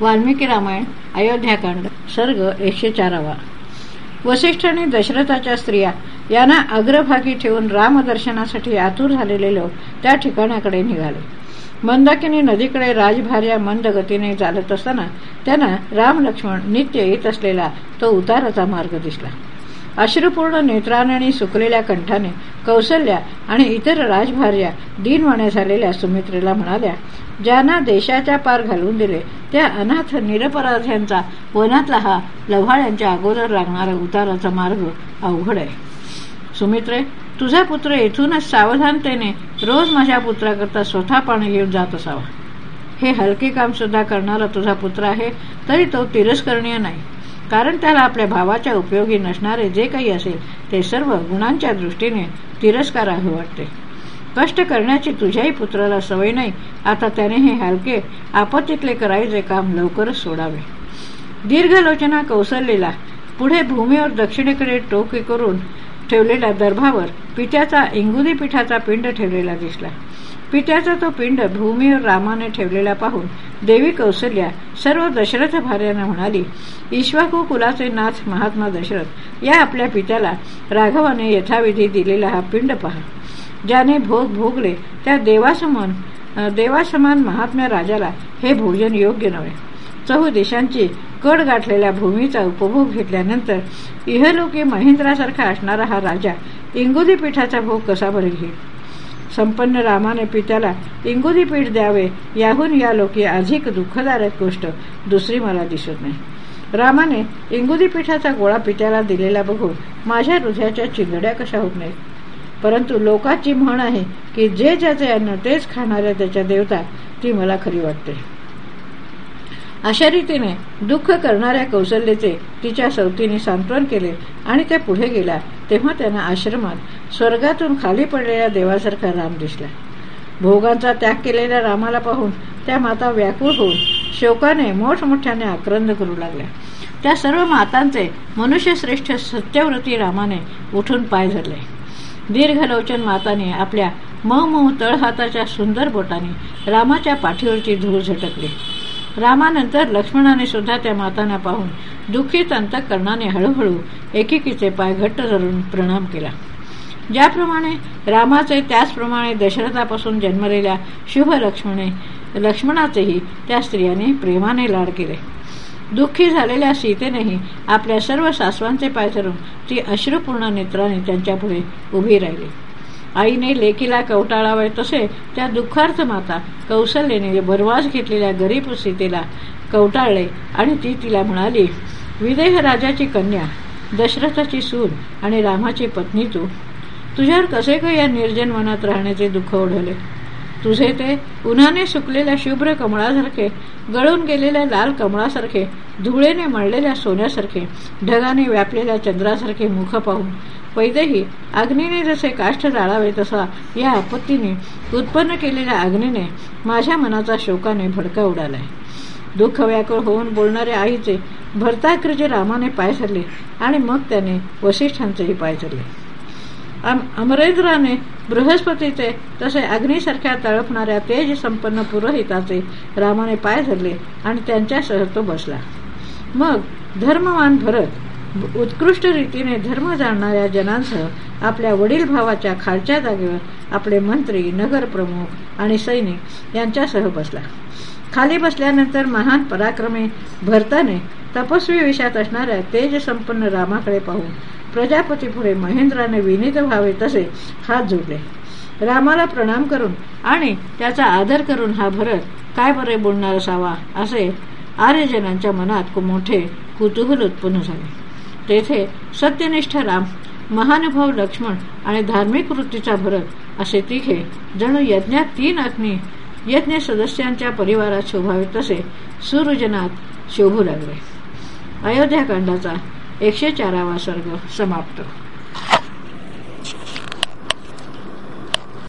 वाल्मिकी रामायण अयोध्याकांड सर्ग एकशे चारावा. आणि दशरथाच्या स्त्रिया यांना अग्रभागी ठेवून रामदर्शनासाठी आतुर झालेले लोक त्या ठिकाणाकडे निघाले. मंदाकिनी नदीकडे राजभार्या मंद गतीने चालत असताना त्यांना राम लक्ष्मण नित्य येत असलेला तो उताराचा मार्ग दिसला. अश्रुपूर्ण नेत्राने आणि सुकलेल्या कंठाने कौशल्या आणि इतर राजभार्या दिनवाण्या झालेल्या सुमित्रेला म्हणाल्या ज्यांना देशाच्या पार घालून दिले त्या अनाथ निरपराध्यांचा वनातला हा लव्हाळ्यांच्या अगोदर लागणारा उताराचा मार्ग अवघड आहे. सुमित्रे तुझा पुत्र येथूनच सावधानतेने रोज माझ्या पुत्राकरता स्वतः पाणी घेऊन जात असावा. हे हलके काम सुद्धा करणारा तुझा पुत्र आहे तरी तो तिरस्करणीय नाही. कारण त्याला आपल्या भावाच्या उपयोगी नसणारे जे काही असेल ते सर्व गुणांच्या दृष्टीने तिरस्कारावे वाटते. कष्ट करण्याची तुझ्याही पुत्राला सवय नाही. आता त्याने हे हलके आपत्तीतले करायचे काम लवकरच सोडावे. दीर्घलोचना कौसल्यला पुढे भूमीवर दक्षिणेकडे टोके करून ठेवलेल्या दर्भावर पित्याचा इंगुदी पिठाचा पिंड ठेवलेला दिसला. पित्याचा तो पिंड भूमीवर रामाने ठेवलेला पाहून देवी कौशल्या सर्व दशरथ भार्यांना म्हणाली ईश्वाकू कुलाचे नाथ महात्मा दशरथ या आपल्या पित्याला राघवाने यथाविधी दिलेला हा पिंड पहा. ज्याने भोग भोगले त्या देवासमान देवासमान महात्म्या राजाला हे भोजन योग्य नव्हे. चहू देशांची कड गाठलेल्या भूमीचा उपभोग घेतल्यानंतर इहलोकी महेंद्रासारखा असणारा हा राजा इंगुदी पीठाचा भोग कसा बरे घेईल? संपन्न रामाने पित्याला इंगुदी पीठ द्यावे याहून या लोकी अधिक दुःखदायक गोष्ट दुसरी मला दिसत नाही. रामाने इंगुदी पीठाचा गोळा पित्याला दिलेला बघून माझ्या हृदयाच्या चिंगड्या कशा होत नाहीत. परंतु लोकांची म्हण आहे की जे ज्याचे अन्न तेच खाणाऱ्या त्याच्या देवता ती मला खरी वाटते. अशा रीतीने दुःख करणाऱ्या कौशल्याचे तिच्या सवतीने सांत्वन केले आणि त्या पुढे गेल्या तेव्हा त्यांना आश्रमात स्वर्गातून खाली पडलेल्या देवासारखा राम दिसला. भोगांचा त्याग केलेल्या रामाला पाहून त्या माता व्याकुळ होऊन शोकाने मोठमोठ्याने आक्रंद करू लागल्या. त्या सर्व मातांचे मनुष्यश्रेष्ठ सत्यव्रती रामाने उठून पाय धरले. दीर्घलोचन माताने आपल्या मऊ मऊ तळहाताच्या सुंदर बोटाने रामाच्या पाठीवरची धूळ झटकली. रामानंतर लक्ष्मणाने सुद्धा त्या मातांना पाहून दुःखित अंतकरणाने हळूहळू एकेकीचे पाय घट्ट धरून प्रणाम केला. ज्याप्रमाणे रामाचे त्याचप्रमाणे दशरथापासून जन्मलेल्या शुभ लक्ष्मणे लक्ष्मणाचेही त्या स्त्रियाने प्रेमाने लाड केले. दुःखी झालेल्या सीतेनेही आपल्या सर्व सासवांचे पाय धरून ती अश्रुपूर्ण नेत्राने त्यांच्यापुढे उभी राहिली. आईने लेकीला कवटाळावे तसे त्या दुःखार्थ माता कौशल्यने बरवास घेतलेल्या गरीब सीतेला कवटाळले आणि ती तिला म्हणाली विदेह राजाची कन्या दशरथाची सून आणि रामाची पत्नी तू. तुझ्यावर कसे का या निर्जन वनात राहण्याचे दुःख ओढवले? तुझे ते उन्हाने सुकलेल्या शुभ्र कमळासारखे गळून गेलेल्या लाल कमळासारखे धुळेने मळलेल्या सोन्यासारखे ढगाने व्यापलेल्या चंद्रासारखे मुख पाहून वैदेही अग्नीने जसे काष्ठ जाळावे तसा या आपत्तीने उत्पन्न केलेल्या अग्नीने माझ्या मनाचा शोकाने भडका उडालाय. दुःख व्याकुळ होऊन बोलणाऱ्या आईचे भरताग्रजे रामाने पाय धरले आणि मग त्याने वसिष्ठांचेही पाय धरले. अमरेंद्राने बृहस्पतीचे तसे अग्नीसारख्या तळपणाऱ्या तेज संपन्न पुरोहिताचे रामाने पाय धरले आणि त्यांच्यासह तो बसला. मग धर्मवान भरत उत्कृष्ट रीतीने धर्म जाणणाऱ्या जनांसह आपल्या वडील भावाच्या खालच्या जागेवर आपले मंत्री नगरप्रमुख आणि सैनिक यांच्यासह बसला. खाली बसल्यानंतर महान पराक्रमे भरताने तपस्वी विषयात असणाऱ्या तेज संपन्न रामाकडे पाहून प्रजापतीपुढे महेंद्राने विनीत व्हावे तसे हात जोडले. रामाला प्रणाम करून आणि त्याचा आदर करून हा भरत काय बरे बोलणार असावा असे आर्यजनांच्या मनात मोठे कुतूहल उत्पन्न झाले. तेथे सत्यनिष्ठ राम महानुभाव लक्ष्मण आणि धार्मिक वृत्तीचा भरत असे तिघे जणू यज्ञात तीन अग्नी यज्ञ सदस्यांच्या परिवारात शोभावे तसे सुरुजनात शोभू लागले. अयोध्याकांडाचा एकशे चारावा सर्ग समाप्त.